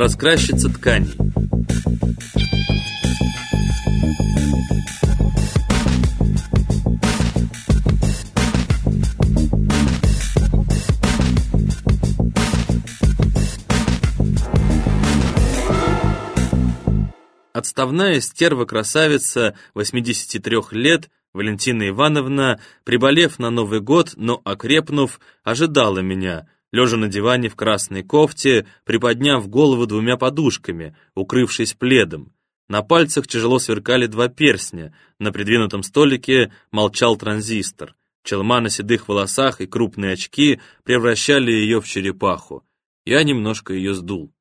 Раскрасчица тканей. Отставная стерва-красавица 83 лет Валентина Ивановна, приболев на Новый год, но окрепнув, ожидала меня, лежа на диване в красной кофте, приподняв голову двумя подушками, укрывшись пледом. На пальцах тяжело сверкали два перстня, на придвинутом столике молчал транзистор. Челма на седых волосах и крупные очки превращали ее в черепаху. Я немножко ее сдул.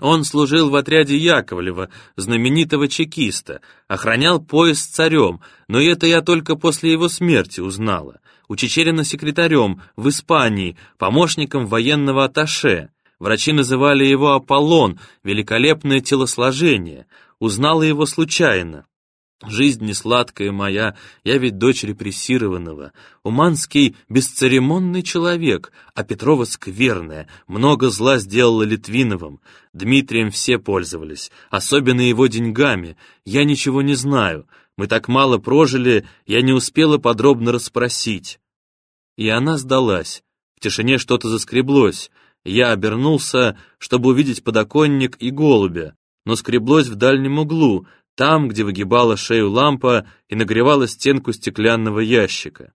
Он служил в отряде Яковлева, знаменитого чекиста, охранял пояс царем, но это я только после его смерти узнала. У Чечерина секретарем в Испании, помощником военного атташе. Врачи называли его Аполлон, великолепное телосложение. Узнала его случайно. Жизнь не сладкая моя, я ведь дочь репрессированного. Уманский — бесцеремонный человек, а Петрова скверная, много зла сделала Литвиновым. Дмитрием все пользовались, особенно его деньгами. Я ничего не знаю, мы так мало прожили, я не успела подробно расспросить. И она сдалась. В тишине что-то заскреблось. Я обернулся, чтобы увидеть подоконник и голубя, но скреблось в дальнем углу, там, где выгибала шею лампа и нагревала стенку стеклянного ящика.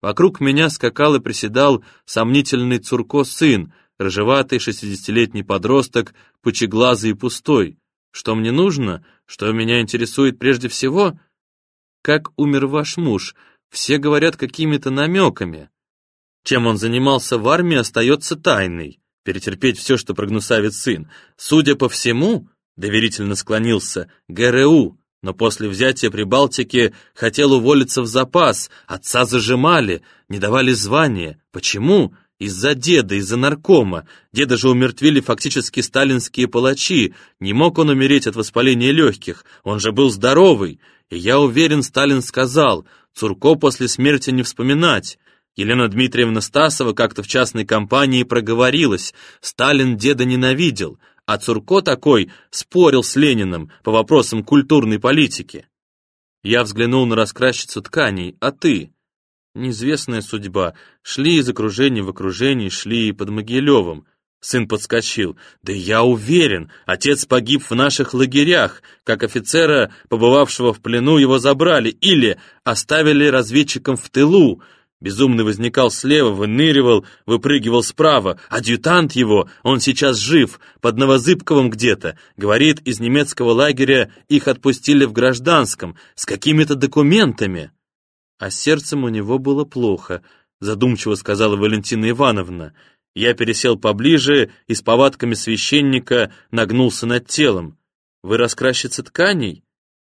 Вокруг меня скакал и приседал сомнительный Цурко-сын, рыжеватый шестидесятилетний подросток, пучеглазый и пустой. Что мне нужно? Что меня интересует прежде всего? Как умер ваш муж? Все говорят какими-то намеками. Чем он занимался в армии, остается тайной. Перетерпеть все, что прогнусавит сын. Судя по всему, доверительно склонился, ГРУ, но после взятия Прибалтики хотел уволиться в запас, отца зажимали, не давали звания. Почему? Из-за деда, из-за наркома. Деда же умертвили фактически сталинские палачи. Не мог он умереть от воспаления легких, он же был здоровый. И я уверен, Сталин сказал, Цурко после смерти не вспоминать. Елена Дмитриевна Стасова как-то в частной компании проговорилась. Сталин деда ненавидел, а Цурко такой спорил с Лениным по вопросам культурной политики. Я взглянул на раскрасчицу тканей, а ты? Неизвестная судьба. Шли из окружения в окружение, шли и под Могилевым. Сын подскочил. «Да я уверен, отец погиб в наших лагерях. Как офицера, побывавшего в плену, его забрали или оставили разведчиком в тылу. Безумный возникал слева, выныривал, выпрыгивал справа. Адъютант его, он сейчас жив, под Новозыбковым где-то. Говорит, из немецкого лагеря их отпустили в гражданском, с какими-то документами. А сердцем у него было плохо, задумчиво сказала Валентина Ивановна. Я пересел поближе и с повадками священника нагнулся над телом. «Вы раскрасчица тканей?»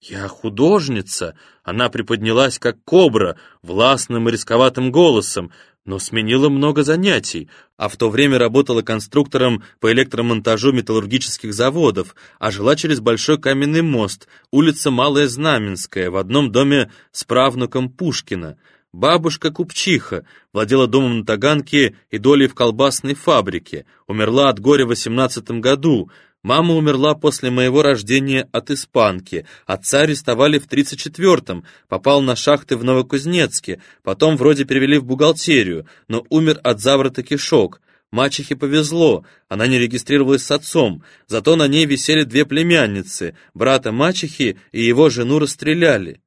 «Я художница!» Она приподнялась, как кобра, властным и рисковатым голосом, но сменила много занятий, а в то время работала конструктором по электромонтажу металлургических заводов, а жила через Большой каменный мост, улица Малая Знаменская, в одном доме с правнуком Пушкина. Бабушка-купчиха, владела домом на Таганке и долей в колбасной фабрике, умерла от горя в 18 году, Мама умерла после моего рождения от испанки, отца арестовали в 34-м, попал на шахты в Новокузнецке, потом вроде перевели в бухгалтерию, но умер от заворота кишок. Мачехе повезло, она не регистрировалась с отцом, зато на ней висели две племянницы, брата мачехи и его жену расстреляли.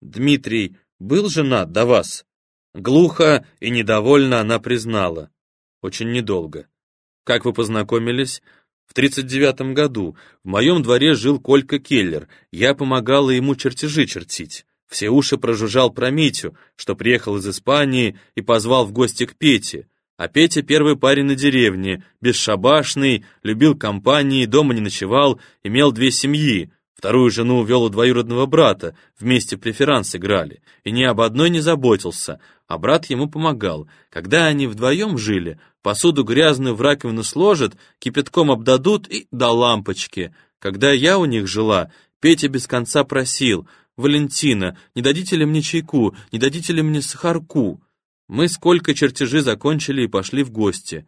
Дмитрий был женат до вас? Глухо и недовольно она признала. Очень недолго. Как вы познакомились? В 39 году в моем дворе жил Колька Келлер, я помогала ему чертежи чертить. Все уши прожужжал про Митю, что приехал из Испании и позвал в гости к Пете. А Петя первый парень на деревне, бесшабашный, любил компании, дома не ночевал, имел две семьи. Вторую жену увел у двоюродного брата, вместе преферанс играли, и ни об одной не заботился, а брат ему помогал. Когда они вдвоем жили, Посуду грязную в раковину сложат, кипятком обдадут и до лампочки. Когда я у них жила, Петя без конца просил, «Валентина, не дадите ли мне чайку, не дадите ли мне сахарку?» Мы сколько чертежи закончили и пошли в гости.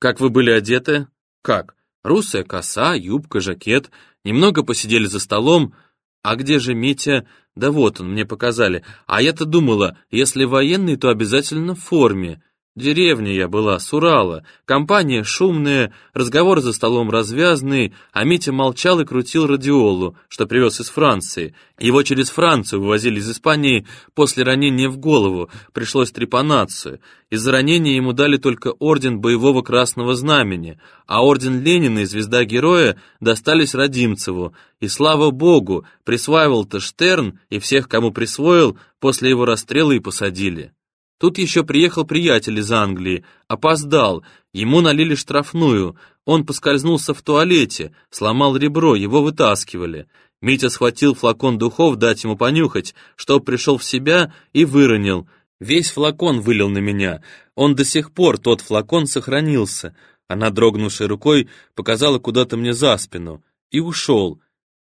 «Как вы были одеты?» «Как? Русая коса, юбка, жакет. Немного посидели за столом. А где же Митя? Да вот он, мне показали. А я-то думала, если военный, то обязательно в форме. Деревня я была, с Урала, компания шумная, разговор за столом развязный, а Митя молчал и крутил радиолу, что привез из Франции. Его через Францию вывозили из Испании после ранения в голову, пришлось трепанацию. Из-за ранения ему дали только орден боевого красного знамени, а орден Ленина и звезда героя достались Родимцеву. И слава богу, присваивал-то Штерн, и всех, кому присвоил, после его расстрела и посадили. Тут еще приехал приятель из Англии, опоздал, ему налили штрафную, он поскользнулся в туалете, сломал ребро, его вытаскивали. Митя схватил флакон духов дать ему понюхать, чтоб пришел в себя и выронил. Весь флакон вылил на меня, он до сих пор, тот флакон, сохранился. Она, дрогнувшей рукой, показала куда-то мне за спину и ушел.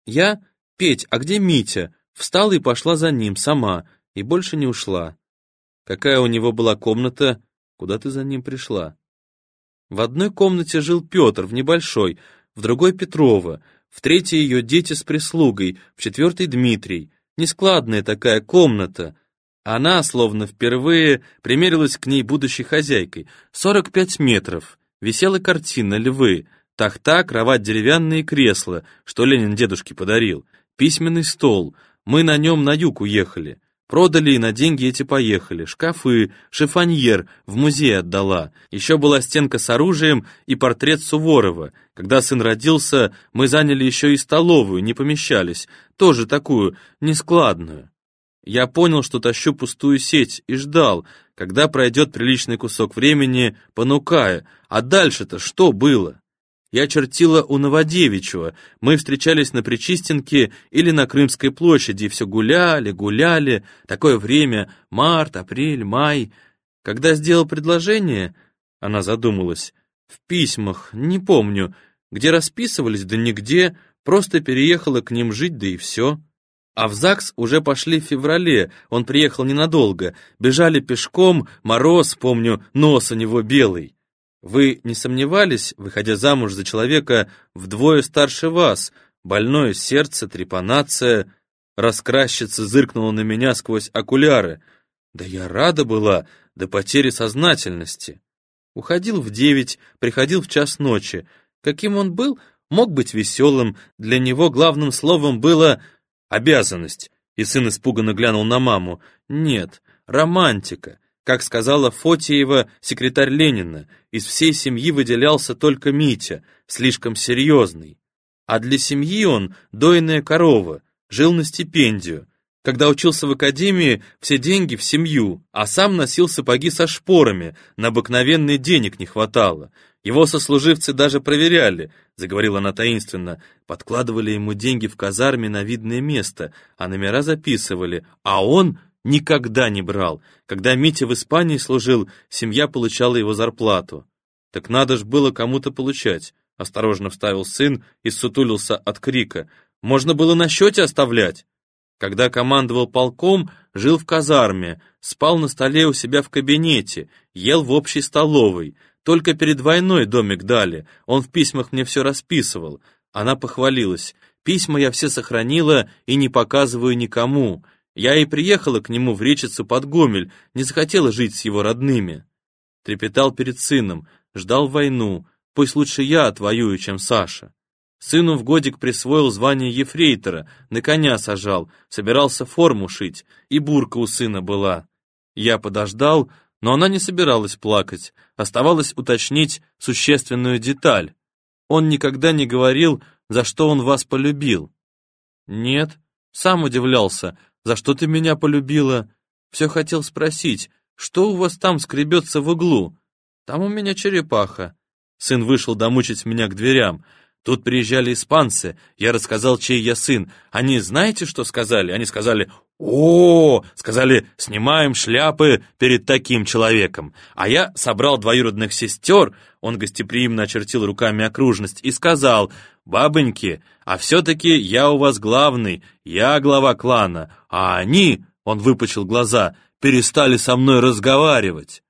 Я, Петь, а где Митя? Встала и пошла за ним, сама, и больше не ушла. Какая у него была комната, куда ты за ним пришла? В одной комнате жил Петр, в небольшой, в другой Петрова, в третьей ее дети с прислугой, в четвертой Дмитрий. Нескладная такая комната. Она, словно впервые, примерилась к ней будущей хозяйкой. 45 метров. Висела картина «Львы», тахта, кровать деревянные кресла, что Ленин дедушке подарил, письменный стол. Мы на нем на юг уехали. Продали и на деньги эти поехали. Шкафы, шифоньер, в музей отдала. Еще была стенка с оружием и портрет Суворова. Когда сын родился, мы заняли еще и столовую, не помещались. Тоже такую, нескладную. Я понял, что тащу пустую сеть, и ждал, когда пройдет приличный кусок времени, понукая. А дальше-то что было? Я чертила у Новодевичьего. Мы встречались на Причистенке или на Крымской площади, и все гуляли, гуляли. Такое время — март, апрель, май. Когда сделал предложение, она задумалась. В письмах, не помню, где расписывались, да нигде, просто переехала к ним жить, да и все. А в ЗАГС уже пошли в феврале, он приехал ненадолго. Бежали пешком, мороз, помню, нос у него белый. Вы не сомневались, выходя замуж за человека вдвое старше вас, больное сердце, трепанация, раскрасчица зыркнула на меня сквозь окуляры. Да я рада была до потери сознательности. Уходил в девять, приходил в час ночи. Каким он был, мог быть веселым, для него главным словом было «обязанность». И сын испуганно глянул на маму. Нет, романтика. Как сказала Фотиева, секретарь Ленина, из всей семьи выделялся только Митя, слишком серьезный. А для семьи он дойная корова, жил на стипендию. Когда учился в академии, все деньги в семью, а сам носил сапоги со шпорами, на обыкновенный денег не хватало. Его сослуживцы даже проверяли, заговорила она таинственно, подкладывали ему деньги в казарме на видное место, а номера записывали, а он Никогда не брал. Когда Митя в Испании служил, семья получала его зарплату. Так надо ж было кому-то получать. Осторожно вставил сын и сутулился от крика. Можно было на счете оставлять. Когда командовал полком, жил в казарме, спал на столе у себя в кабинете, ел в общей столовой. Только перед войной домик дали, он в письмах мне все расписывал. Она похвалилась. Письма я все сохранила и не показываю никому. Я и приехала к нему в Речицу под Гомель, не захотела жить с его родными. Трепетал перед сыном, ждал войну, пусть лучше я отвоюю, чем Саша. Сыну в годик присвоил звание ефрейтора, на коня сажал, собирался форму шить, и бурка у сына была. Я подождал, но она не собиралась плакать, оставалось уточнить существенную деталь. Он никогда не говорил, за что он вас полюбил. Нет, сам удивлялся, за что ты меня полюбила? Все хотел спросить, что у вас там скребется в углу? Там у меня черепаха. Сын вышел домучить меня к дверям. Тут приезжали испанцы, я рассказал, чей я сын. Они знаете, что сказали? Они сказали о, сказали, снимаем шляпы перед таким человеком. А я собрал двоюродных сестер, он гостеприимно очертил руками окружность и сказал, бабоньки, а все-таки я у вас главный, я глава клана, а они, он выпучил глаза, перестали со мной разговаривать.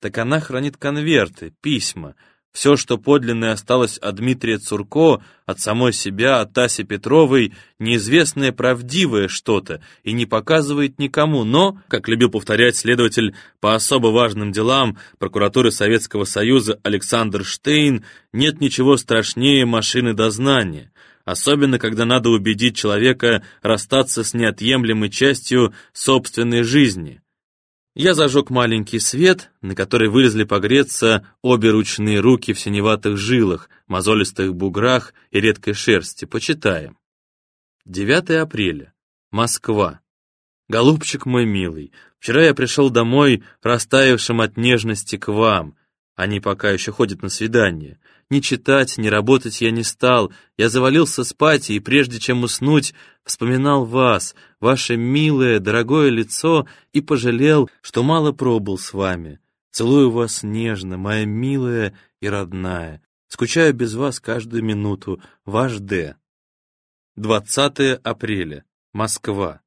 Так она хранит конверты, письма, Все, что подлинное осталось от Дмитрия Цурко, от самой себя, от Таси Петровой, неизвестное правдивое что-то и не показывает никому, но, как любил повторять следователь по особо важным делам прокуратуры Советского Союза Александр Штейн, нет ничего страшнее машины дознания особенно когда надо убедить человека расстаться с неотъемлемой частью собственной жизни. Я зажег маленький свет, на который вылезли погреться обе ручные руки в синеватых жилах, мозолистых буграх и редкой шерсти. Почитаем. 9 апреля. Москва. Голубчик мой милый, вчера я пришел домой, растаявшим от нежности к вам. Они пока еще ходят на свидание. Ни читать, ни работать я не стал. Я завалился спать, и прежде чем уснуть, вспоминал вас, ваше милое, дорогое лицо, и пожалел, что мало пробыл с вами. Целую вас нежно, моя милая и родная. Скучаю без вас каждую минуту. Ваш Д. 20 апреля. Москва.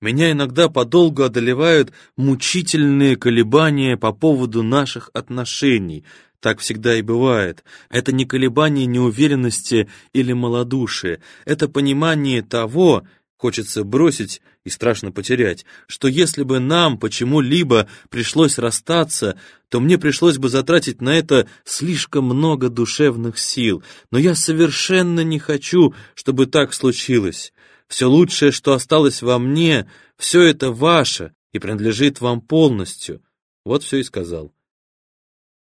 Меня иногда подолгу одолевают мучительные колебания по поводу наших отношений, так всегда и бывает. Это не колебание неуверенности или малодушия. Это понимание того, хочется бросить и страшно потерять, что если бы нам почему-либо пришлось расстаться, то мне пришлось бы затратить на это слишком много душевных сил. Но я совершенно не хочу, чтобы так случилось. Все лучшее, что осталось во мне, все это ваше и принадлежит вам полностью. Вот все и сказал.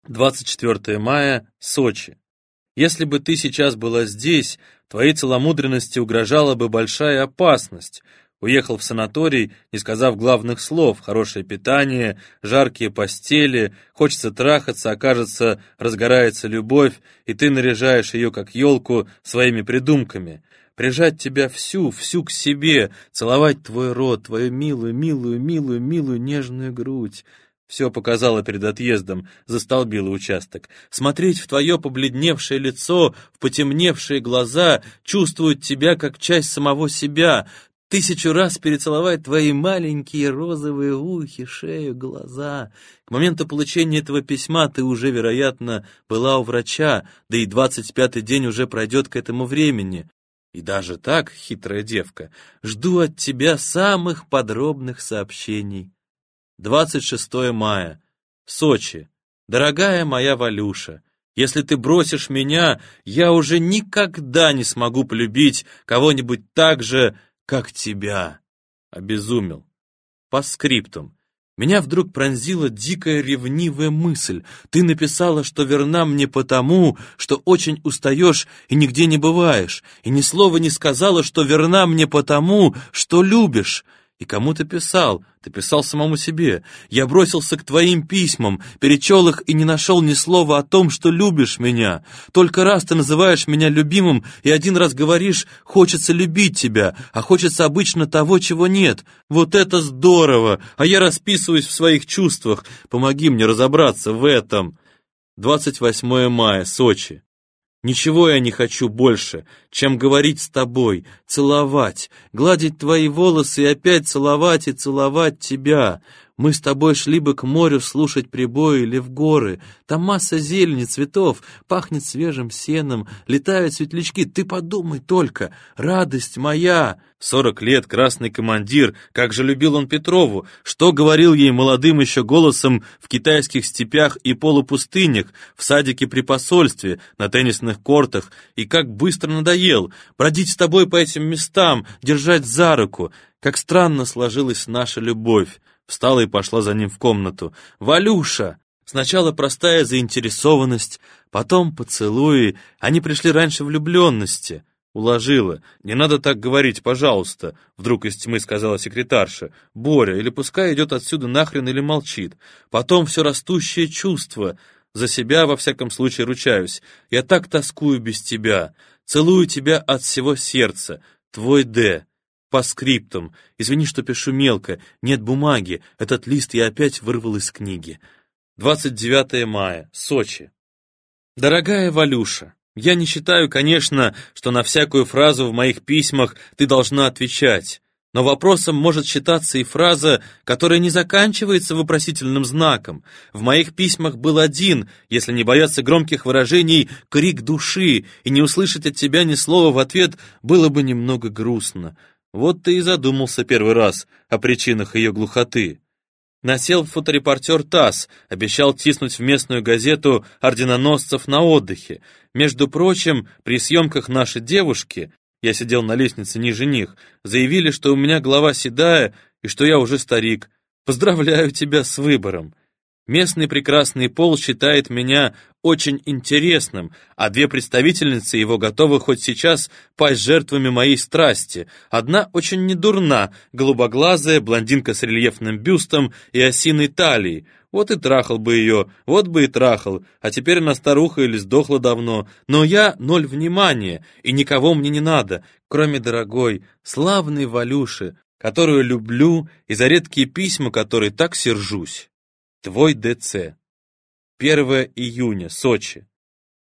24 мая, Сочи. Если бы ты сейчас была здесь, твоей целомудренности угрожала бы большая опасность. Уехал в санаторий, не сказав главных слов, хорошее питание, жаркие постели, хочется трахаться, окажется, разгорается любовь, и ты наряжаешь ее, как елку, своими придумками. Прижать тебя всю, всю к себе, целовать твой рот, твою милую, милую, милую, милую нежную грудь. Все показала перед отъездом, застолбила участок. Смотреть в твое побледневшее лицо, в потемневшие глаза, чувствовать тебя как часть самого себя, тысячу раз перецеловать твои маленькие розовые ухи, шею, глаза. К моменту получения этого письма ты уже, вероятно, была у врача, да и двадцать пятый день уже пройдет к этому времени. И даже так, хитрая девка, жду от тебя самых подробных сообщений. 26 мая. Сочи. Дорогая моя Валюша, если ты бросишь меня, я уже никогда не смогу полюбить кого-нибудь так же, как тебя. Обезумел. По скриптум. Меня вдруг пронзила дикая ревнивая мысль. Ты написала, что верна мне потому, что очень устаешь и нигде не бываешь, и ни слова не сказала, что верна мне потому, что любишь. И кому ты писал? Ты писал самому себе. Я бросился к твоим письмам, перечел их и не нашел ни слова о том, что любишь меня. Только раз ты называешь меня любимым, и один раз говоришь «хочется любить тебя», а хочется обычно того, чего нет. Вот это здорово! А я расписываюсь в своих чувствах. Помоги мне разобраться в этом. 28 мая, Сочи. Ничего я не хочу больше, чем говорить с тобой, целовать, гладить твои волосы и опять целовать и целовать тебя. Мы с тобой шли бы к морю слушать прибои или в горы. Там масса зелени, цветов, пахнет свежим сеном, летают светлячки. Ты подумай только, радость моя! Сорок лет, красный командир, как же любил он Петрову, что говорил ей молодым еще голосом в китайских степях и полупустынях, в садике при посольстве, на теннисных кортах, и как быстро надоел, бродить с тобой по этим местам, держать за руку, как странно сложилась наша любовь. Встала и пошла за ним в комнату. «Валюша!» Сначала простая заинтересованность, потом поцелуи. Они пришли раньше влюбленности. Уложила. «Не надо так говорить, пожалуйста», — вдруг из тьмы сказала секретарша. «Боря, или пускай идет отсюда нахрен или молчит. Потом все растущее чувство. За себя, во всяком случае, ручаюсь. Я так тоскую без тебя. Целую тебя от всего сердца. Твой Д. По скриптам. Извини, что пишу мелко. Нет бумаги. Этот лист я опять вырвал из книги. 29 мая. Сочи. Дорогая Валюша, я не считаю, конечно, что на всякую фразу в моих письмах ты должна отвечать. но вопросом может считаться и фраза, которая не заканчивается вопросительным знаком. В моих письмах был один, если не бояться громких выражений, крик души, и не услышать от тебя ни слова в ответ было бы немного грустно. Вот ты и задумался первый раз о причинах ее глухоты. Насел фоторепортер ТАСС, обещал тиснуть в местную газету орденоносцев на отдыхе. Между прочим, при съемках нашей девушки, я сидел на лестнице ниже них, заявили, что у меня голова седая и что я уже старик. Поздравляю тебя с выбором. Местный прекрасный пол считает меня очень интересным, а две представительницы его готовы хоть сейчас пасть жертвами моей страсти. Одна очень недурна, голубоглазая, блондинка с рельефным бюстом и осиной талией. Вот и трахал бы ее, вот бы и трахал, а теперь она старуха или сдохла давно. Но я ноль внимания, и никого мне не надо, кроме дорогой, славной Валюши, которую люблю и за редкие письма, которые так сержусь. Твой ДЦ. 1 июня, Сочи.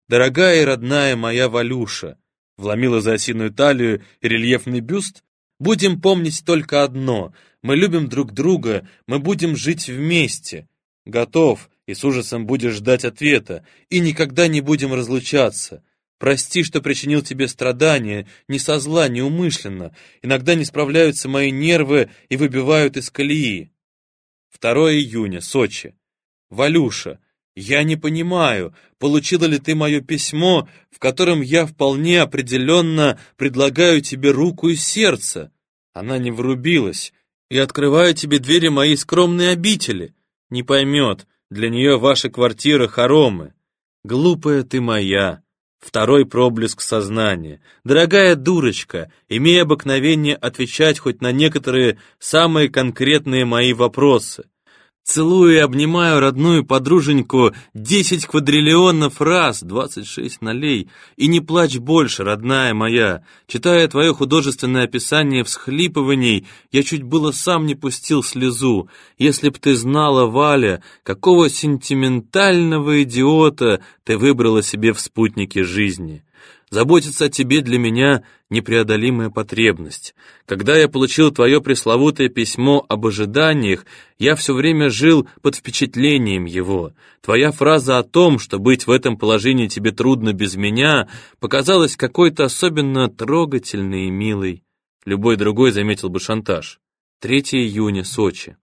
Дорогая и родная моя Валюша, вломила за осиную талию рельефный бюст, будем помнить только одно, мы любим друг друга, мы будем жить вместе. Готов, и с ужасом будешь ждать ответа, и никогда не будем разлучаться. Прости, что причинил тебе страдания, не со зла, не умышленно. Иногда не справляются мои нервы и выбивают из колеи. 2 июня, Сочи. Валюша, я не понимаю, получила ли ты мое письмо, в котором я вполне определенно предлагаю тебе руку и сердце. Она не врубилась, и открываю тебе двери моей скромной обители. Не поймет, для нее ваша квартира хоромы. Глупая ты моя. Второй проблеск сознания. Дорогая дурочка, имея обыкновение отвечать хоть на некоторые самые конкретные мои вопросы. Целую и обнимаю родную подруженьку десять квадриллионов раз, двадцать шесть нолей. И не плачь больше, родная моя. Читая твое художественное описание всхлипываний, я чуть было сам не пустил слезу. Если б ты знала, Валя, какого сентиментального идиота ты выбрала себе в спутнике жизни. Заботиться о тебе для меня непреодолимая потребность. Когда я получил твое пресловутое письмо об ожиданиях, я все время жил под впечатлением его. Твоя фраза о том, что быть в этом положении тебе трудно без меня, показалась какой-то особенно трогательной и милой. Любой другой заметил бы шантаж. 3 июня, Сочи.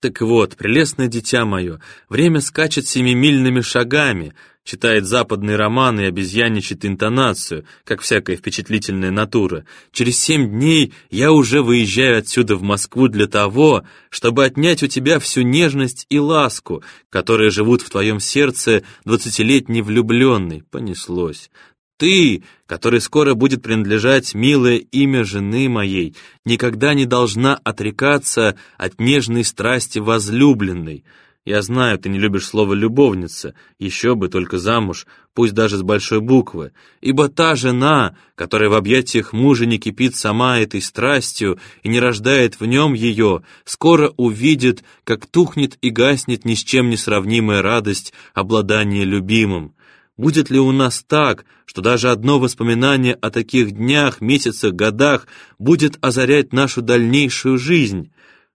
Так вот, прелестное дитя мое, время скачет семимильными шагами, читает западный роман и обезьяничает интонацию, как всякая впечатлительная натура. Через семь дней я уже выезжаю отсюда в Москву для того, чтобы отнять у тебя всю нежность и ласку, которые живут в твоем сердце двадцатилетней влюбленной. Понеслось. Ты, который скоро будет принадлежать милое имя жены моей, никогда не должна отрекаться от нежной страсти возлюбленной. Я знаю, ты не любишь слово «любовница», еще бы только замуж, пусть даже с большой буквы, ибо та жена, которая в объятиях мужа не кипит сама этой страстью и не рождает в нем ее, скоро увидит, как тухнет и гаснет ни с чем не сравнимая радость обладания любимым. Будет ли у нас так, что даже одно воспоминание о таких днях, месяцах, годах будет озарять нашу дальнейшую жизнь?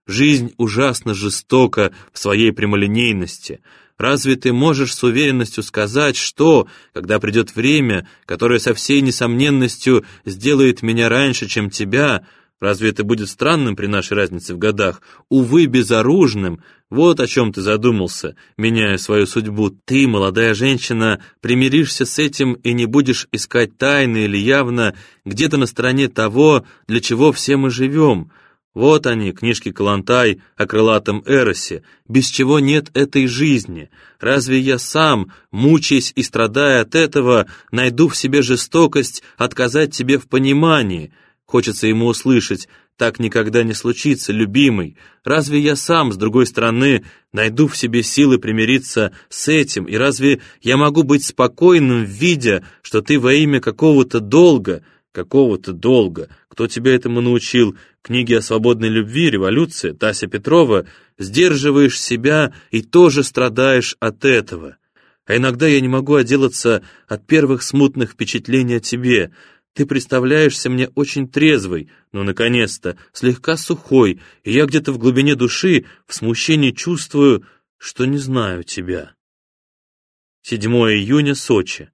Жизнь ужасно жестока в своей прямолинейности. Разве ты можешь с уверенностью сказать, что, когда придет время, которое со всей несомненностью сделает меня раньше, чем тебя, Разве это будет странным при нашей разнице в годах? Увы, безоружным. Вот о чем ты задумался, меняя свою судьбу. Ты, молодая женщина, примиришься с этим и не будешь искать тайно или явно где-то на стороне того, для чего все мы живем. Вот они, книжки Калантай о крылатом Эросе, без чего нет этой жизни. Разве я сам, мучаясь и страдая от этого, найду в себе жестокость отказать тебе в понимании?» Хочется ему услышать, так никогда не случится, любимый. Разве я сам, с другой стороны, найду в себе силы примириться с этим, и разве я могу быть спокойным, видя, что ты во имя какого-то долга, какого-то долга, кто тебя этому научил, книги о свободной любви, революции, Тася Петрова, сдерживаешь себя и тоже страдаешь от этого. А иногда я не могу отделаться от первых смутных впечатлений о тебе, Ты представляешься мне очень трезвой, но, наконец-то, слегка сухой, и я где-то в глубине души в смущении чувствую, что не знаю тебя. 7 июня, Сочи.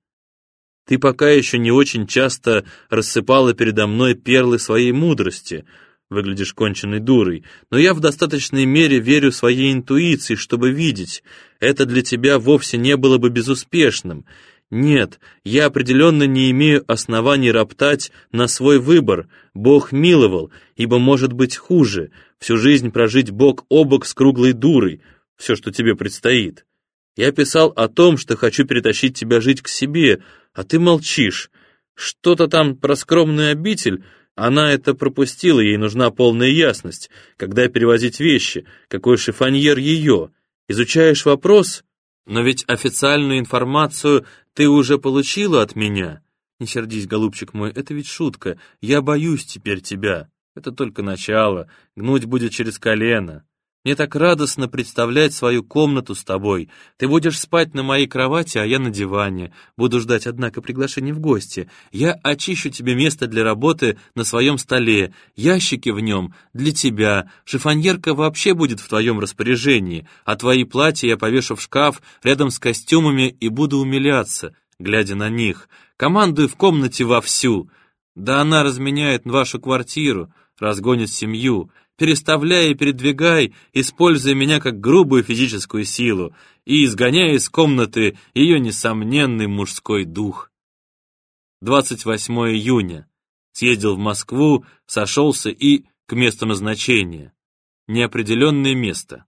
Ты пока еще не очень часто рассыпала передо мной перлы своей мудрости, выглядишь конченной дурой, но я в достаточной мере верю своей интуиции, чтобы видеть, это для тебя вовсе не было бы безуспешным, нет, я определенно не имею оснований роптать на свой выбор. Бог миловал, ибо может быть хуже. Всю жизнь прожить бок о бок с круглой дурой. Все, что тебе предстоит. Я писал о том, что хочу перетащить тебя жить к себе, а ты молчишь. Что-то там про скромную обитель, она это пропустила, ей нужна полная ясность. Когда перевозить вещи, какой шифоньер ее? Изучаешь вопрос? Но ведь официальную информацию ты уже получила от меня? Не сердись, голубчик мой, это ведь шутка. Я боюсь теперь тебя. Это только начало. Гнуть будет через колено. Мне так радостно представлять свою комнату с тобой. Ты будешь спать на моей кровати, а я на диване. Буду ждать, однако, приглашения в гости. Я очищу тебе место для работы на своем столе, ящики в нем для тебя. Шифоньерка вообще будет в твоем распоряжении, а твои платья я повешу в шкаф рядом с костюмами и буду умиляться, глядя на них. Командую в комнате вовсю. Да она разменяет вашу квартиру, разгонит семью переставляй и передвигай, используя меня как грубую физическую силу и изгоняя из комнаты ее несомненный мужской дух. 28 июня. Съездил в Москву, сошелся и к месту назначения. Неопределенное место.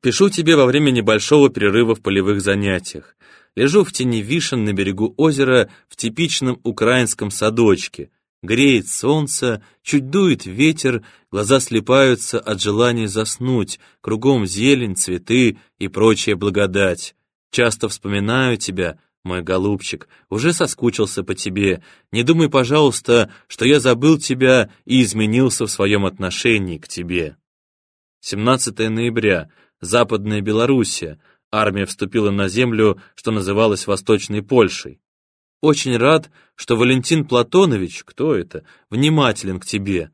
Пишу тебе во время небольшого перерыва в полевых занятиях. Лежу в тени вишен на берегу озера в типичном украинском садочке — Греет солнце, чуть дует ветер, глаза слепаются от желания заснуть, кругом зелень, цветы и прочая благодать. Часто вспоминаю тебя, мой голубчик, уже соскучился по тебе. Не думай, пожалуйста, что я забыл тебя и изменился в своем отношении к тебе. 17 ноября. Западная Белоруссия. Армия вступила на землю, что называлось Восточной Польшей. Очень рад, что Валентин Платонович, кто это, внимателен к тебе.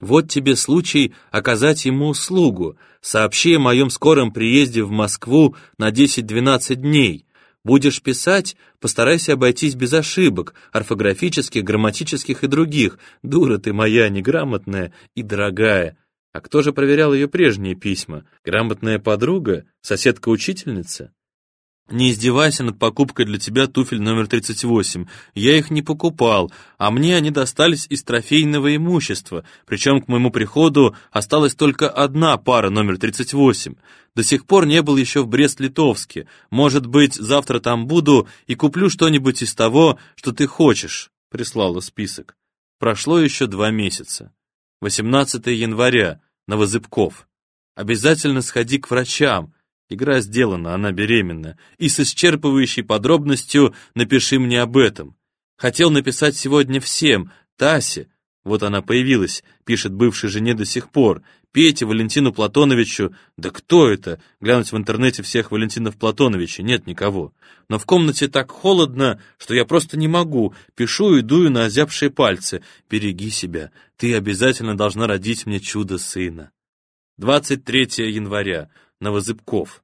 Вот тебе случай оказать ему услугу. Сообщи о моем скором приезде в Москву на 10-12 дней. Будешь писать, постарайся обойтись без ошибок, орфографических, грамматических и других. Дура ты моя, неграмотная и дорогая. А кто же проверял ее прежние письма? Грамотная подруга? Соседка-учительница? Не издевайся над покупкой для тебя туфель номер 38. Я их не покупал, а мне они достались из трофейного имущества, причем к моему приходу осталась только одна пара номер 38. До сих пор не был еще в Брест-Литовске. Может быть, завтра там буду и куплю что-нибудь из того, что ты хочешь», — прислала список. Прошло еще два месяца. 18 января, Новозыбков. «Обязательно сходи к врачам», Игра сделана, она беременна. И с исчерпывающей подробностью напиши мне об этом. Хотел написать сегодня всем. Тасе, вот она появилась, пишет бывшей жене до сих пор. Пете, Валентину Платоновичу. Да кто это? Глянуть в интернете всех Валентинов Платоновича. Нет никого. Но в комнате так холодно, что я просто не могу. Пишу и дую на озябшие пальцы. Береги себя. Ты обязательно должна родить мне чудо сына. 23 января. Новозыбков.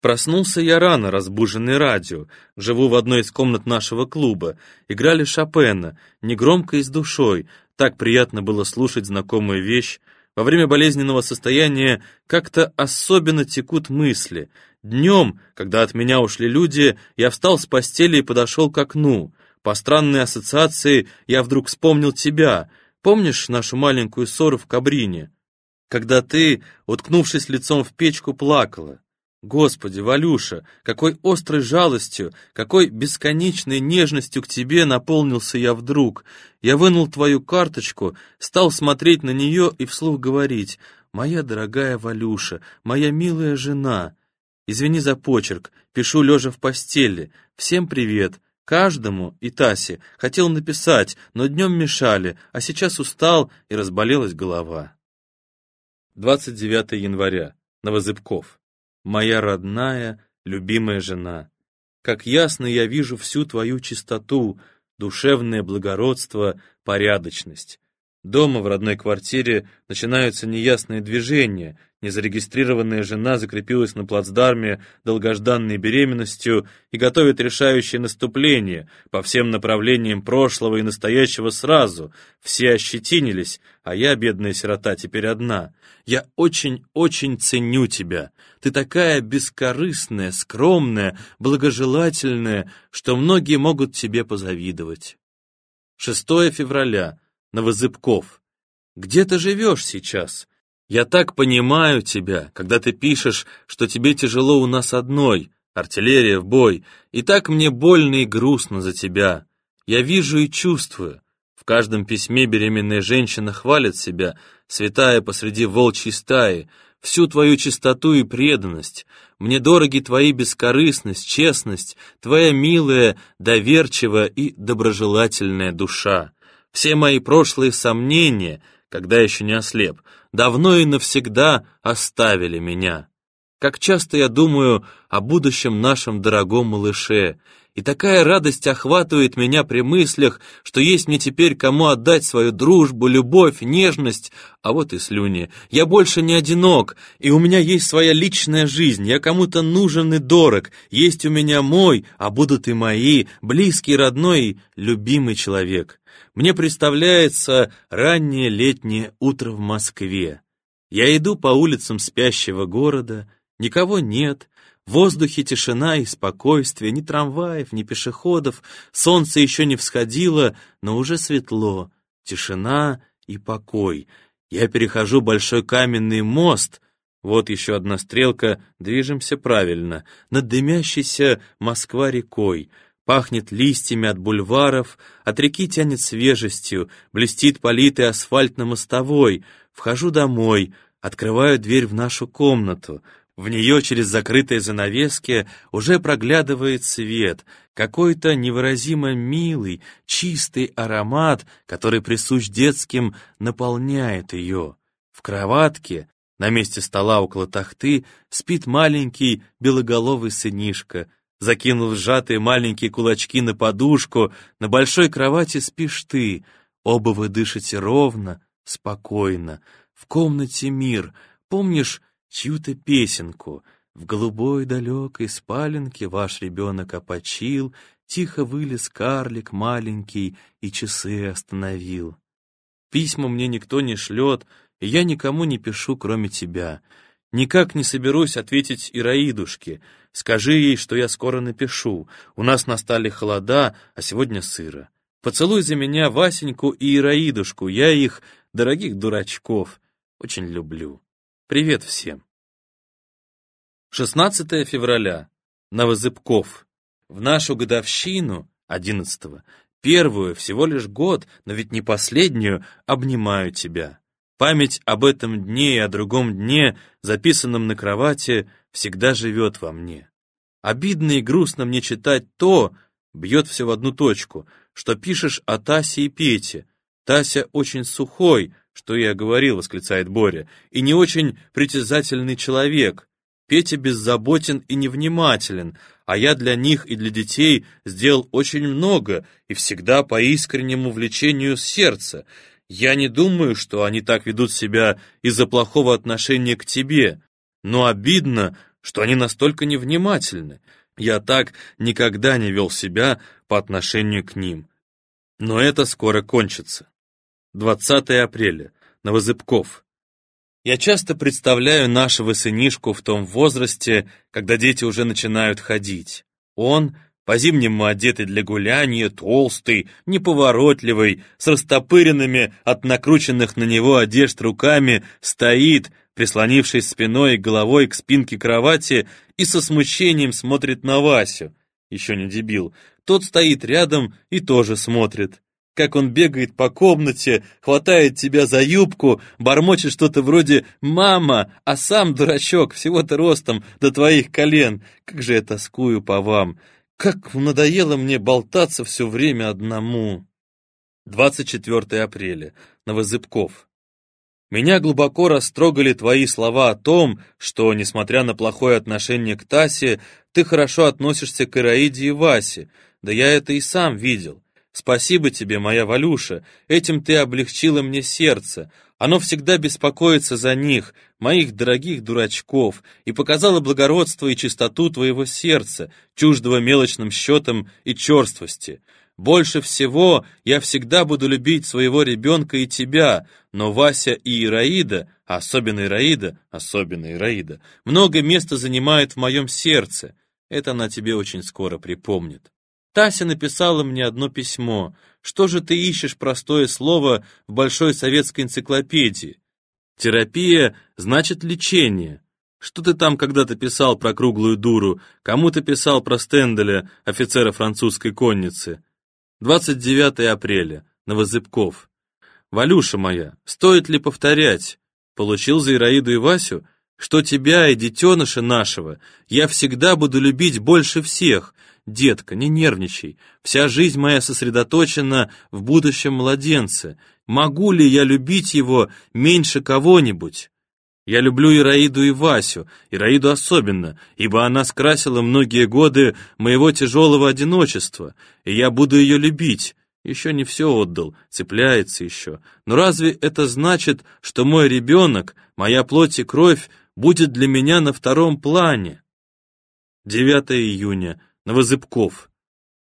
Проснулся я рано, разбуженный радио. Живу в одной из комнат нашего клуба. Играли Шопена, негромко и с душой. Так приятно было слушать знакомую вещь. Во время болезненного состояния как-то особенно текут мысли. Днем, когда от меня ушли люди, я встал с постели и подошел к окну. По странной ассоциации я вдруг вспомнил тебя. Помнишь нашу маленькую ссору в Кабрине? когда ты, уткнувшись лицом в печку, плакала. Господи, Валюша, какой острой жалостью, какой бесконечной нежностью к тебе наполнился я вдруг. Я вынул твою карточку, стал смотреть на нее и вслух говорить, «Моя дорогая Валюша, моя милая жена». Извини за почерк, пишу лежа в постели. Всем привет, каждому и Тасе. Хотел написать, но днем мешали, а сейчас устал и разболелась голова. 29 января. Новозыбков. Моя родная, любимая жена. Как ясно я вижу всю твою чистоту, душевное благородство, порядочность. Дома в родной квартире начинаются неясные движения, Незарегистрированная жена закрепилась на плацдарме долгожданной беременностью и готовит решающее наступление по всем направлениям прошлого и настоящего сразу. Все ощетинились, а я, бедная сирота, теперь одна. Я очень-очень ценю тебя. Ты такая бескорыстная, скромная, благожелательная, что многие могут тебе позавидовать. 6 февраля. Новозыбков. Где ты живешь сейчас? Я так понимаю тебя, когда ты пишешь, что тебе тяжело у нас одной, артиллерия в бой, и так мне больно и грустно за тебя. Я вижу и чувствую. В каждом письме беременная женщина хвалит себя, святая посреди волчьей стаи, всю твою чистоту и преданность. Мне дороги твои бескорыстность, честность, твоя милая, доверчивая и доброжелательная душа. Все мои прошлые сомнения — когда еще не ослеп, давно и навсегда оставили меня. Как часто я думаю о будущем нашем дорогом малыше, и такая радость охватывает меня при мыслях, что есть мне теперь кому отдать свою дружбу, любовь, нежность, а вот и слюни. Я больше не одинок, и у меня есть своя личная жизнь, я кому-то нужен и дорог, есть у меня мой, а будут и мои, близкий, родной, любимый человек. Мне представляется раннее летнее утро в Москве. Я иду по улицам спящего города, никого нет, в воздухе тишина и спокойствие, ни трамваев, ни пешеходов, солнце еще не всходило, но уже светло, тишина и покой. Я перехожу большой каменный мост, вот еще одна стрелка, движемся правильно, над дымящейся Москва-рекой, пахнет листьями от бульваров, от реки тянет свежестью, блестит политый асфальт на мостовой, вхожу домой, открываю дверь в нашу комнату, в нее через закрытые занавески уже проглядывает свет, какой-то невыразимо милый, чистый аромат, который присущ детским, наполняет ее. В кроватке, на месте стола около тахты, спит маленький белоголовый сынишка, закинув сжатые маленькие кулачки на подушку, на большой кровати спишь ты, оба вы дышите ровно, спокойно, в комнате мир, помнишь, чью-то песенку. В голубой далекой спаленке ваш ребенок опочил, Тихо вылез карлик маленький и часы остановил. Письма мне никто не шлет, и я никому не пишу, кроме тебя. Никак не соберусь ответить Ираидушке. Скажи ей, что я скоро напишу. У нас настали холода, а сегодня сыро. Поцелуй за меня Васеньку и Ираидушку. Я их, дорогих дурачков, очень люблю. Привет всем. 16 февраля. Новозыбков. В нашу годовщину, 11-го, первую, всего лишь год, но ведь не последнюю, обнимаю тебя. Память об этом дне и о другом дне, записанном на кровати, всегда живет во мне. Обидно и грустно мне читать то, бьет все в одну точку, что пишешь о Тасе и Пете. Тася очень сухой, «Что я говорил», — восклицает Боря, — «и не очень притязательный человек. Петя беззаботен и невнимателен, а я для них и для детей сделал очень много и всегда по искреннему влечению сердца. Я не думаю, что они так ведут себя из-за плохого отношения к тебе, но обидно, что они настолько невнимательны. Я так никогда не вел себя по отношению к ним. Но это скоро кончится. 20 апреля. Новозыбков. Я часто представляю нашего сынишку в том возрасте, когда дети уже начинают ходить. Он, по-зимнему одетый для гуляния, толстый, неповоротливый, с растопыренными от накрученных на него одежд руками, стоит, прислонившись спиной и головой к спинке кровати и со смущением смотрит на Васю. Еще не дебил. Тот стоит рядом и тоже смотрит как он бегает по комнате, хватает тебя за юбку, бормочет что-то вроде «мама», а сам дурачок, всего-то ростом до твоих колен. Как же я тоскую по вам! Как надоело мне болтаться все время одному! 24 апреля. Новозыбков. Меня глубоко растрогали твои слова о том, что, несмотря на плохое отношение к Тасе, ты хорошо относишься к Ираиде и Васе. Да я это и сам видел. Спасибо тебе, моя Валюша, этим ты облегчила мне сердце. Оно всегда беспокоится за них, моих дорогих дурачков, и показало благородство и чистоту твоего сердца, чуждого мелочным счетом и черствости. Больше всего я всегда буду любить своего ребенка и тебя, но Вася и Ираида, особенно Ираида, особенно Ираида, много места занимают в моем сердце. Это она тебе очень скоро припомнит. Тася написала мне одно письмо. Что же ты ищешь простое слово в большой советской энциклопедии? Терапия значит лечение. Что ты там когда-то писал про круглую дуру? Кому ты писал про Стенделя, офицера французской конницы? 29 апреля. Новозыбков. Валюша моя, стоит ли повторять? Получил за Ираиду и Васю? Что тебя и детеныша нашего я всегда буду любить больше всех, «Детка, не нервничай. Вся жизнь моя сосредоточена в будущем младенце. Могу ли я любить его меньше кого-нибудь?» Я люблю Ираиду и Васю, Ираиду особенно, ибо она скрасила многие годы моего тяжелого одиночества, и я буду ее любить. Еще не все отдал, цепляется еще. Но разве это значит, что мой ребенок, моя плоть и кровь, будет для меня на втором плане? 9 июня Новозыбков.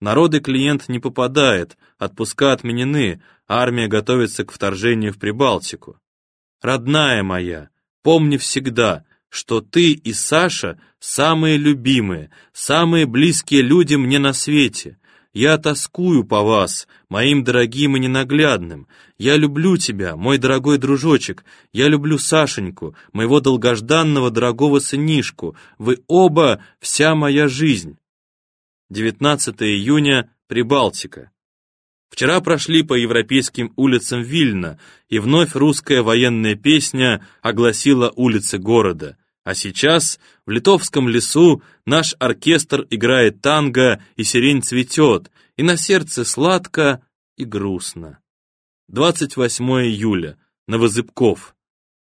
Народы клиент не попадает, отпуска отменены, армия готовится к вторжению в Прибалтику. Родная моя, помни всегда, что ты и Саша самые любимые, самые близкие люди мне на свете. Я тоскую по вас, моим дорогим и ненаглядным. Я люблю тебя, мой дорогой дружочек. Я люблю Сашеньку, моего долгожданного дорогого сынишку. Вы оба вся моя жизнь. 19 июня, Прибалтика. Вчера прошли по европейским улицам Вильна, и вновь русская военная песня огласила улицы города. А сейчас в литовском лесу наш оркестр играет танго, и сирень цветет, и на сердце сладко и грустно. 28 июля. Новозыбков.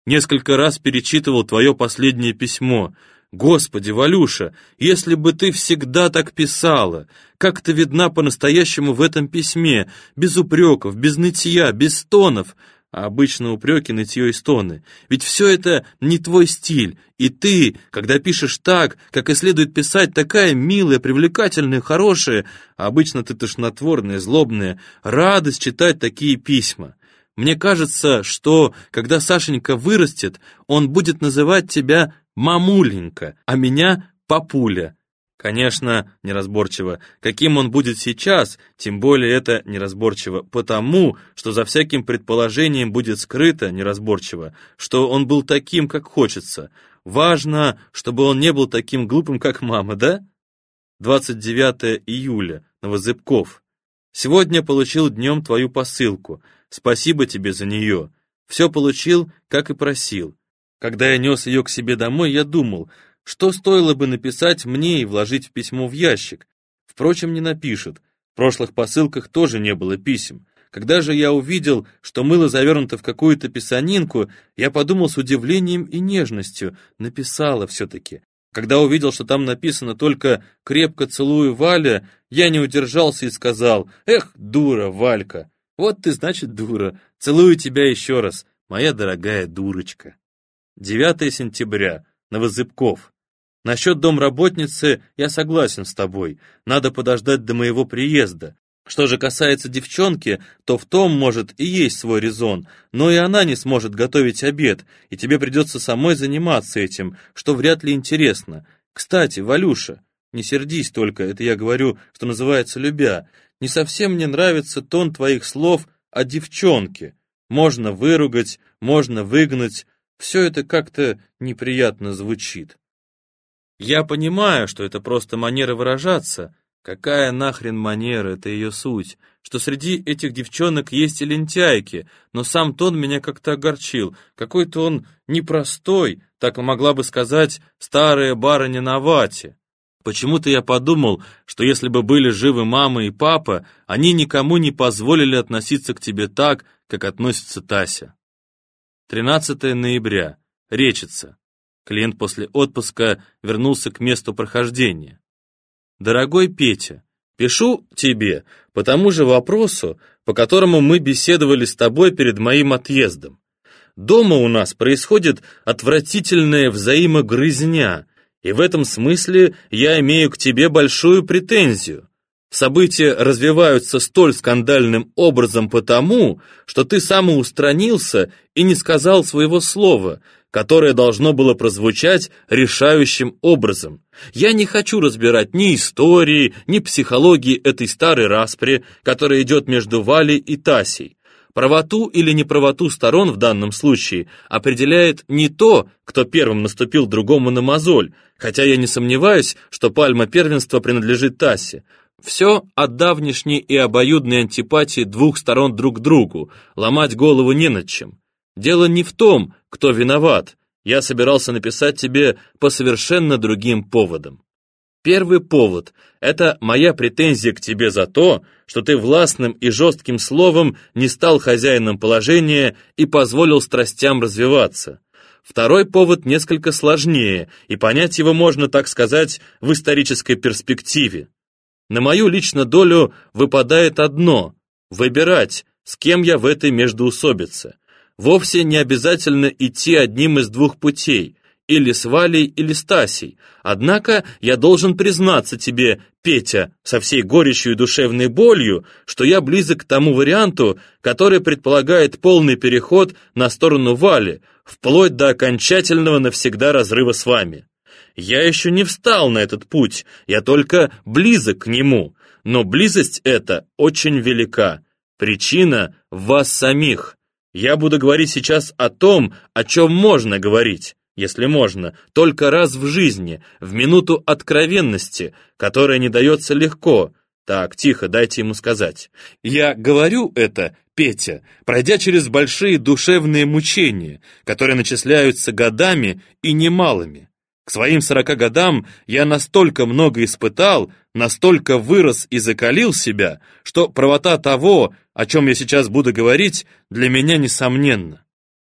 Несколько раз перечитывал твое последнее письмо — Господи, Валюша, если бы ты всегда так писала, как ты видна по-настоящему в этом письме, без упреков, без нытья, без стонов, а обычно упреки, нытье и стоны. Ведь все это не твой стиль, и ты, когда пишешь так, как и следует писать, такая милая, привлекательная, хорошая, а обычно ты тошнотворная, злобная, радость читать такие письма. Мне кажется, что, когда Сашенька вырастет, он будет называть тебя «мамуленька», а меня «папуля». Конечно, неразборчиво. Каким он будет сейчас, тем более это неразборчиво, потому, что за всяким предположением будет скрыто неразборчиво, что он был таким, как хочется. Важно, чтобы он не был таким глупым, как мама, да? 29 июля, Новозыбков. Сегодня получил днем твою посылку. Спасибо тебе за нее. Все получил, как и просил. Когда я нес ее к себе домой, я думал, что стоило бы написать мне и вложить письмо в ящик. Впрочем, не напишет. В прошлых посылках тоже не было писем. Когда же я увидел, что мыло завернуто в какую-то писанинку, я подумал с удивлением и нежностью, написала все-таки. Когда увидел, что там написано только «крепко целую Валя», я не удержался и сказал «Эх, дура, Валька!» Вот ты, значит, дура. Целую тебя еще раз, моя дорогая дурочка. 9 сентября. Новозыбков. Насчет домработницы я согласен с тобой. Надо подождать до моего приезда. Что же касается девчонки, то в том, может, и есть свой резон, но и она не сможет готовить обед, и тебе придется самой заниматься этим, что вряд ли интересно. Кстати, Валюша, не сердись только, это я говорю, что называется, любя, не совсем мне нравится тон твоих слов о девчонке. Можно выругать, можно выгнать, все это как-то неприятно звучит. Я понимаю, что это просто манера выражаться. Какая нахрен манера, это ее суть. Что среди этих девчонок есть и лентяйки, но сам тон меня как-то огорчил. Какой-то он непростой, так могла бы сказать старая барыня на вате. Почему-то я подумал, что если бы были живы мама и папа, они никому не позволили относиться к тебе так, как относится Тася. 13 ноября. Речица. Клиент после отпуска вернулся к месту прохождения. Дорогой Петя, Пишу тебе по тому же вопросу, по которому мы беседовали с тобой перед моим отъездом. Дома у нас происходит отвратительная взаимогрызня, и в этом смысле я имею к тебе большую претензию. События развиваются столь скандальным образом потому, что ты самоустранился и не сказал своего слова, которое должно было прозвучать решающим образом. Я не хочу разбирать ни истории, ни психологии этой старой распри, которая идет между Валей и Тасей. Правоту или неправоту сторон в данном случае определяет не то, кто первым наступил другому на мозоль, хотя я не сомневаюсь, что пальма первенства принадлежит Тасе, все от давнешней и обоюдной антипатии двух сторон друг к другу, ломать голову не над чем. Дело не в том, кто виноват. Я собирался написать тебе по совершенно другим поводам. Первый повод — это моя претензия к тебе за то, что ты властным и жестким словом не стал хозяином положения и позволил страстям развиваться. Второй повод несколько сложнее, и понять его можно, так сказать, в исторической перспективе. На мою лично долю выпадает одно — выбирать, с кем я в этой междоусобице. Вовсе не обязательно идти одним из двух путей, или с Валей, или с Тасей. Однако я должен признаться тебе, Петя, со всей горечью и душевной болью, что я близок к тому варианту, который предполагает полный переход на сторону Вали, вплоть до окончательного навсегда разрыва с вами. Я еще не встал на этот путь, я только близок к нему, но близость эта очень велика. Причина в вас самих. Я буду говорить сейчас о том, о чем можно говорить, если можно, только раз в жизни, в минуту откровенности, которая не дается легко. Так, тихо, дайте ему сказать. Я говорю это, Петя, пройдя через большие душевные мучения, которые начисляются годами и немалыми. К своим сорока годам я настолько много испытал, настолько вырос и закалил себя, что правота того, о чем я сейчас буду говорить, для меня несомненна.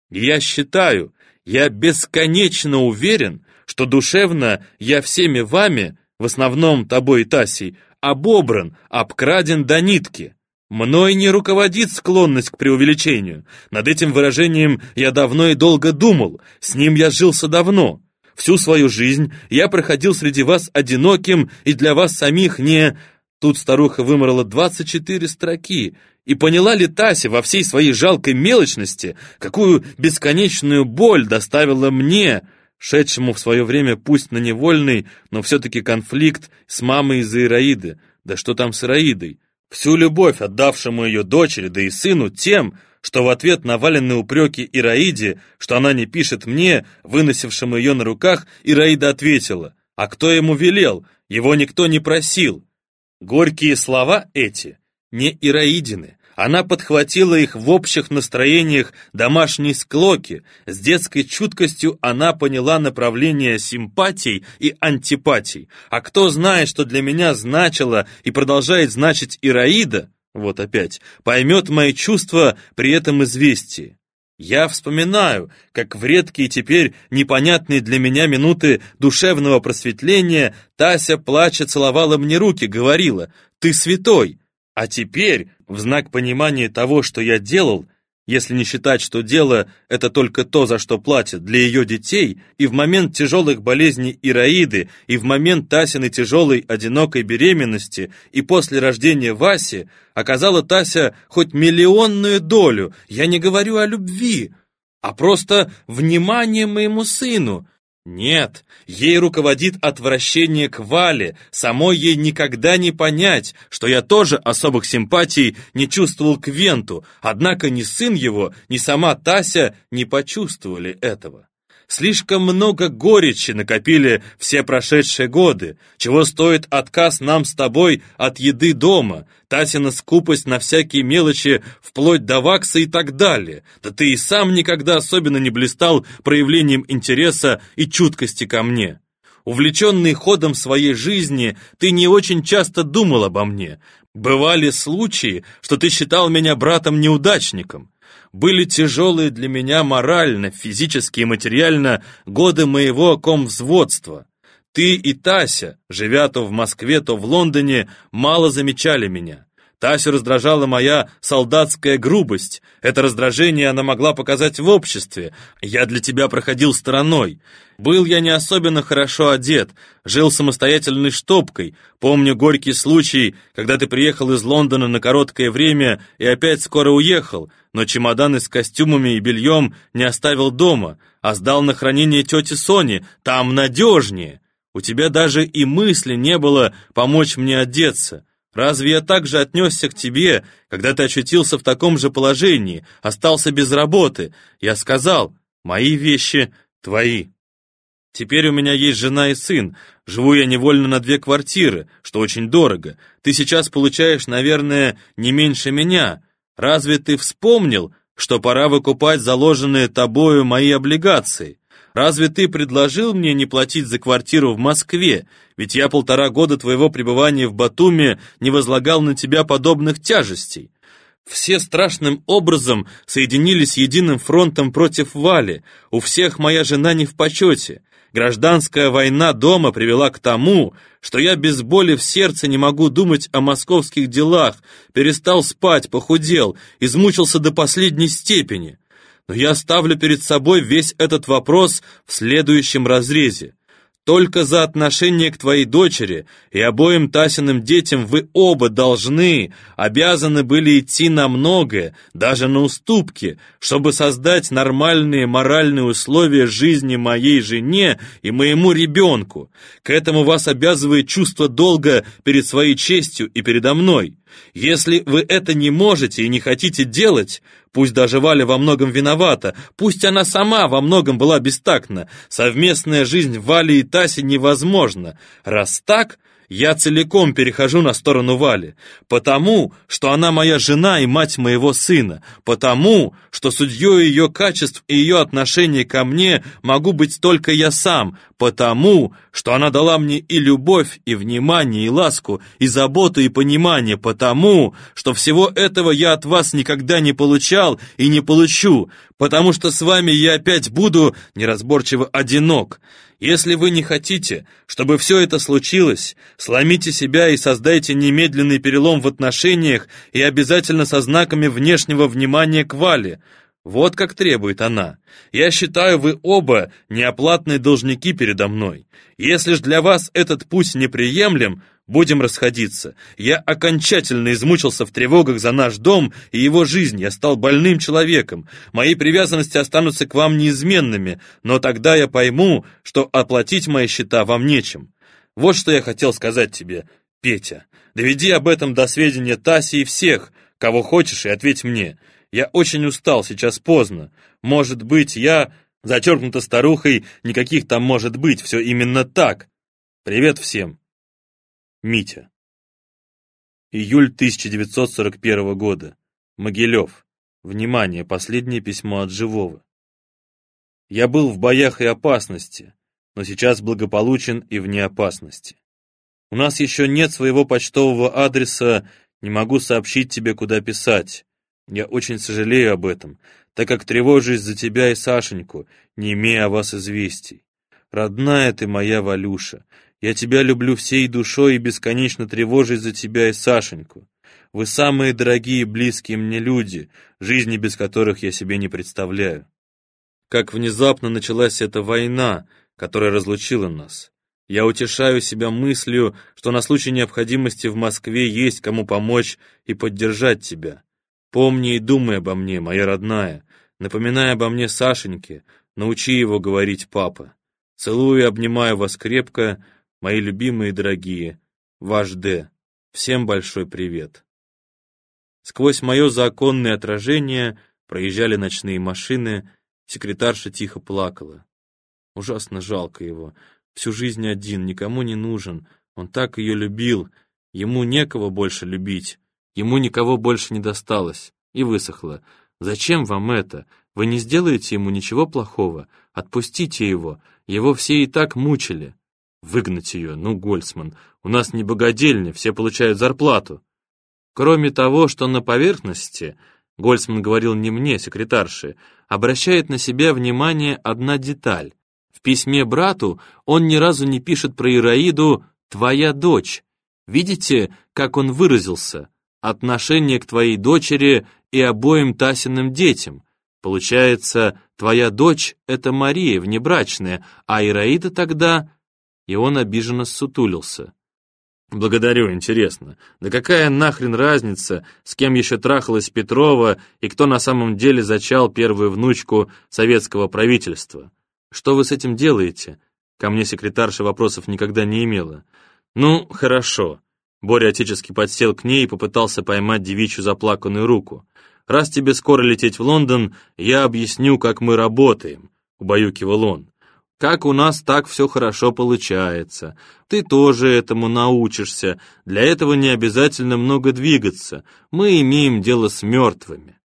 я считаю, я бесконечно уверен, что душевно я всеми вами, в основном тобой и Тасей, обобран, обкраден до нитки. Мной не руководит склонность к преувеличению. Над этим выражением я давно и долго думал, с ним я жился давно. Всю свою жизнь я проходил среди вас одиноким и для вас самих не...» Тут старуха выморала 24 строки, и поняла ли Тася во всей своей жалкой мелочности, какую бесконечную боль доставила мне, шедшему в свое время пусть на невольный, но все-таки конфликт с мамой из-за Ираиды. Да что там с Ираидой? Всю любовь, отдавшему ее дочери, да и сыну, тем, что в ответ на валенные упреки Ираиде, что она не пишет мне, выносившему ее на руках, Ираида ответила, «А кто ему велел? Его никто не просил». Горькие слова эти не Ираидины. Она подхватила их в общих настроениях домашней склоки. С детской чуткостью она поняла направление симпатий и антипатий. А кто знает, что для меня значило и продолжает значить Ираида, вот опять, поймет мои чувства при этом известии. Я вспоминаю, как в редкие теперь непонятные для меня минуты душевного просветления Тася, плача, целовала мне руки, говорила «Ты святой!» А теперь, в знак понимания того, что я делал, если не считать, что дело — это только то, за что платят, для ее детей, и в момент тяжелых болезней Ираиды, и в момент Тасиной тяжелой одинокой беременности, и после рождения Васи, оказала Тася хоть миллионную долю, я не говорю о любви, а просто внимание моему сыну — нет, ей руководит отвращение к Вале, самой ей никогда не понять, что я тоже особых симпатий не чувствовал к Венту, однако ни сын его, ни сама Тася не почувствовали этого. Слишком много горечи накопили все прошедшие годы, чего стоит отказ нам с тобой от еды дома, Тасина скупость на всякие мелочи, вплоть до вакса и так далее. Да ты и сам никогда особенно не блистал проявлением интереса и чуткости ко мне. Увлеченный ходом своей жизни, ты не очень часто думал обо мне. Бывали случаи, что ты считал меня братом-неудачником были тяжелые для меня морально, физически и материально годы моего комвзводства. Ты и Тася, живя то в Москве, то в Лондоне, мало замечали меня. Тасю раздражала моя солдатская грубость. Это раздражение она могла показать в обществе. Я для тебя проходил стороной. Был я не особенно хорошо одет, жил самостоятельной штопкой. Помню горький случай, когда ты приехал из Лондона на короткое время и опять скоро уехал, но чемоданы с костюмами и бельем не оставил дома, а сдал на хранение тете Соне, там надежнее. У тебя даже и мысли не было помочь мне одеться. Разве я так же отнесся к тебе, когда ты очутился в таком же положении, остался без работы? Я сказал, мои вещи твои. Теперь у меня есть жена и сын, живу я невольно на две квартиры, что очень дорого. Ты сейчас получаешь, наверное, не меньше меня. Разве ты вспомнил, что пора выкупать заложенные тобою мои облигации? Разве ты предложил мне не платить за квартиру в Москве? Ведь я полтора года твоего пребывания в Батуме не возлагал на тебя подобных тяжестей. Все страшным образом соединились единым фронтом против Вали. У всех моя жена не в почете. Гражданская война дома привела к тому, что я без боли в сердце не могу думать о московских делах, перестал спать, похудел, измучился до последней степени но я ставлю перед собой весь этот вопрос в следующем разрезе. Только за отношение к твоей дочери и обоим Тасиным детям вы оба должны, обязаны были идти на многое, даже на уступки, чтобы создать нормальные моральные условия жизни моей жене и моему ребенку. К этому вас обязывает чувство долга перед своей честью и передо мной. Если вы это не можете и не хотите делать, пусть даже Валя во многом виновата, пусть она сама во многом была бестактна, совместная жизнь Вали и Таси невозможна. Раз так, я целиком перехожу на сторону Вали, потому, что она моя жена и мать моего сына, потому, что судьей ее качеств и ее отношения ко мне могу быть только я сам, потому, что она дала мне и любовь, и внимание, и ласку, и заботу, и понимание, потому, что всего этого я от вас никогда не получал и не получу, потому что с вами я опять буду неразборчиво одинок. Если вы не хотите, чтобы все это случилось, сломите себя и создайте немедленный перелом в отношениях и обязательно со знаками внешнего внимания к Вале. Вот как требует она. Я считаю, вы оба неоплатные должники передо мной. Если ж для вас этот путь неприемлем, Будем расходиться. Я окончательно измучился в тревогах за наш дом и его жизнь. Я стал больным человеком. Мои привязанности останутся к вам неизменными, но тогда я пойму, что оплатить мои счета вам нечем. Вот что я хотел сказать тебе, Петя. Доведи об этом до сведения Таси и всех, кого хочешь, и ответь мне. Я очень устал, сейчас поздно. Может быть, я, зачеркнута старухой, никаких там может быть, все именно так. Привет всем. Митя. Июль 1941 года. Могилев. Внимание, последнее письмо от живого. Я был в боях и опасности, но сейчас благополучен и вне опасности. У нас еще нет своего почтового адреса, не могу сообщить тебе, куда писать. Я очень сожалею об этом, так как тревожусь за тебя и Сашеньку, не имея о вас известий. Родная ты моя Валюша, я тебя люблю всей душой и бесконечно тревожусь за тебя и Сашеньку. Вы самые дорогие и близкие мне люди, жизни без которых я себе не представляю. Как внезапно началась эта война, которая разлучила нас. Я утешаю себя мыслью, что на случай необходимости в Москве есть кому помочь и поддержать тебя. Помни и думай обо мне, моя родная. Напоминай обо мне Сашеньке, научи его говорить папа. Целую и обнимаю вас крепко, мои любимые и дорогие, ваш Д. Всем большой привет. Сквозь мое законное отражение проезжали ночные машины, секретарша тихо плакала. Ужасно жалко его. Всю жизнь один, никому не нужен. Он так ее любил. Ему некого больше любить. Ему никого больше не досталось. И высохло. Зачем вам это? Вы не сделаете ему ничего плохого. Отпустите его. Его все и так мучили. Выгнать ее, ну, Гольцман, у нас не богадельня, все получают зарплату. Кроме того, что на поверхности, Гольцман говорил не мне, секретарше, обращает на себя внимание одна деталь. В письме брату он ни разу не пишет про Ираиду «твоя дочь». Видите, как он выразился? Отношение к твоей дочери и обоим Тасиным детям. Получается, твоя дочь — это Мария, внебрачная, а Ираида тогда... И он обиженно сутулился. Благодарю, интересно. Да какая нахрен разница, с кем еще трахалась Петрова и кто на самом деле зачал первую внучку советского правительства? Что вы с этим делаете? Ко мне секретарша вопросов никогда не имела. Ну, хорошо. Боря отечески подсел к ней и попытался поймать девичью заплаканную руку. «Раз тебе скоро лететь в Лондон, я объясню, как мы работаем», — убаюкивал он. «Как у нас так все хорошо получается. Ты тоже этому научишься. Для этого не обязательно много двигаться. Мы имеем дело с мертвыми».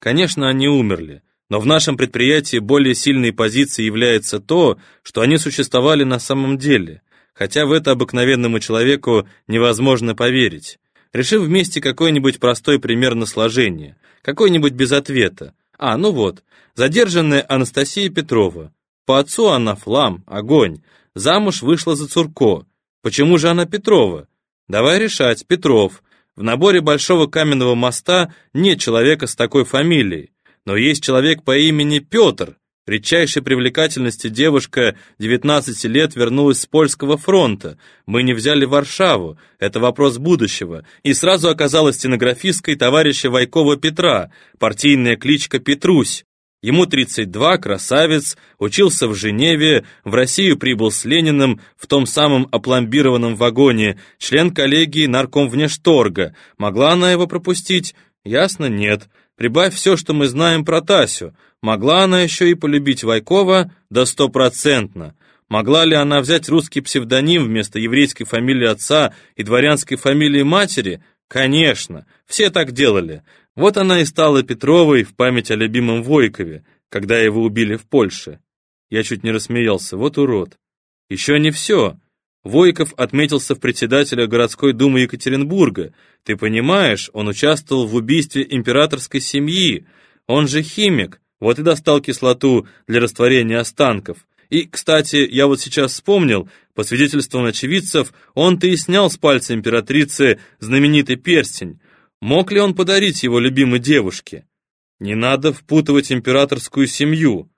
Конечно, они умерли, но в нашем предприятии более сильной позицией является то, что они существовали на самом деле, хотя в это обыкновенному человеку невозможно поверить. Решив вместе какой-нибудь простой пример на сложение, какой-нибудь без ответа. А, ну вот, задержанная Анастасия Петрова. По отцу она флам, огонь. Замуж вышла за Цурко. Почему же она Петрова? Давай решать, Петров. В наборе Большого Каменного моста нет человека с такой фамилией, но есть человек по имени Петр, Редчайшей привлекательности девушка 19 лет вернулась с польского фронта. Мы не взяли Варшаву, это вопрос будущего. И сразу оказалась стенографисткой товарища Вайкова Петра, партийная кличка Петрусь. Ему 32, красавец, учился в Женеве, в Россию прибыл с Лениным в том самом опломбированном вагоне, член коллегии нарком внешторга. Могла она его пропустить? Ясно, нет. Прибавь все, что мы знаем про Тасю. Могла она еще и полюбить Вайкова? Да стопроцентно. Могла ли она взять русский псевдоним вместо еврейской фамилии отца и дворянской фамилии матери? Конечно, все так делали. Вот она и стала Петровой в память о любимом Войкове, когда его убили в Польше. Я чуть не рассмеялся, вот урод. Еще не все. Войков отметился в председателя городской думы Екатеринбурга. Ты понимаешь, он участвовал в убийстве императорской семьи. Он же химик, вот и достал кислоту для растворения останков. И, кстати, я вот сейчас вспомнил, по свидетельствам очевидцев, он-то и снял с пальца императрицы знаменитый перстень. Мог ли он подарить его любимой девушке? Не надо впутывать императорскую семью.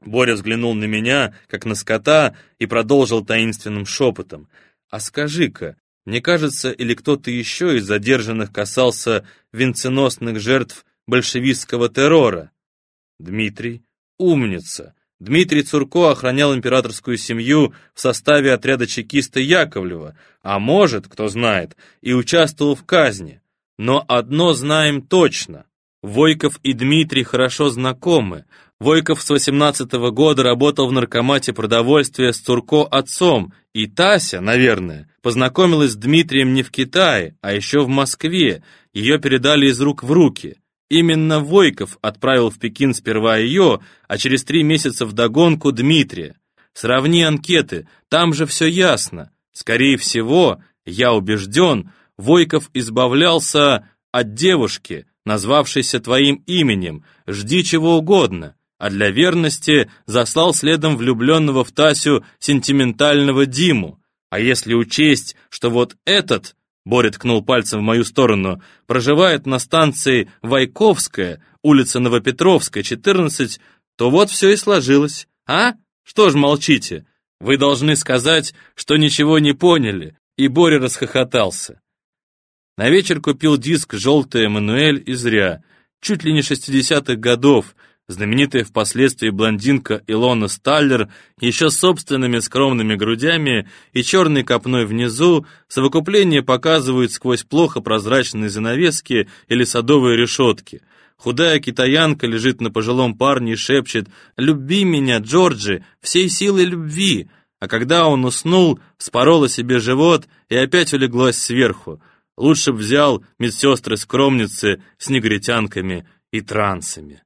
Боря взглянул на меня, как на скота, и продолжил таинственным шепотом. «А скажи-ка, мне кажется, или кто-то еще из задержанных касался венценосных жертв большевистского террора?» «Дмитрий, умница!» Дмитрий Цурко охранял императорскую семью в составе отряда чекиста Яковлева, а может, кто знает, и участвовал в казни. Но одно знаем точно. Войков и Дмитрий хорошо знакомы, Войков с 18 -го года работал в наркомате продовольствия с Турко отцом, и Тася, наверное, познакомилась с Дмитрием не в Китае, а еще в Москве, ее передали из рук в руки. Именно Войков отправил в Пекин сперва ее, а через три месяца вдогонку Дмитрия. Сравни анкеты, там же все ясно. Скорее всего, я убежден, Войков избавлялся от девушки, назвавшейся твоим именем, жди чего угодно а для верности заслал следом влюбленного в Тасю сентиментального Диму. А если учесть, что вот этот, Боря ткнул пальцем в мою сторону, проживает на станции Вайковская, улица Новопетровская, 14, то вот все и сложилось. А? Что ж молчите? Вы должны сказать, что ничего не поняли. И Боря расхохотался. На вечер купил диск «Желтый Эммануэль» и зря. Чуть ли не 60-х годов, Знаменитая впоследствии блондинка Илона Сталлер еще собственными скромными грудями и черной копной внизу совокупление показывают сквозь плохо прозрачные занавески или садовые решетки. Худая китаянка лежит на пожилом парне и шепчет «Люби меня, Джорджи, всей силой любви!» А когда он уснул, спорола себе живот и опять улеглась сверху. Лучше б взял медсестры-скромницы с негритянками и трансами.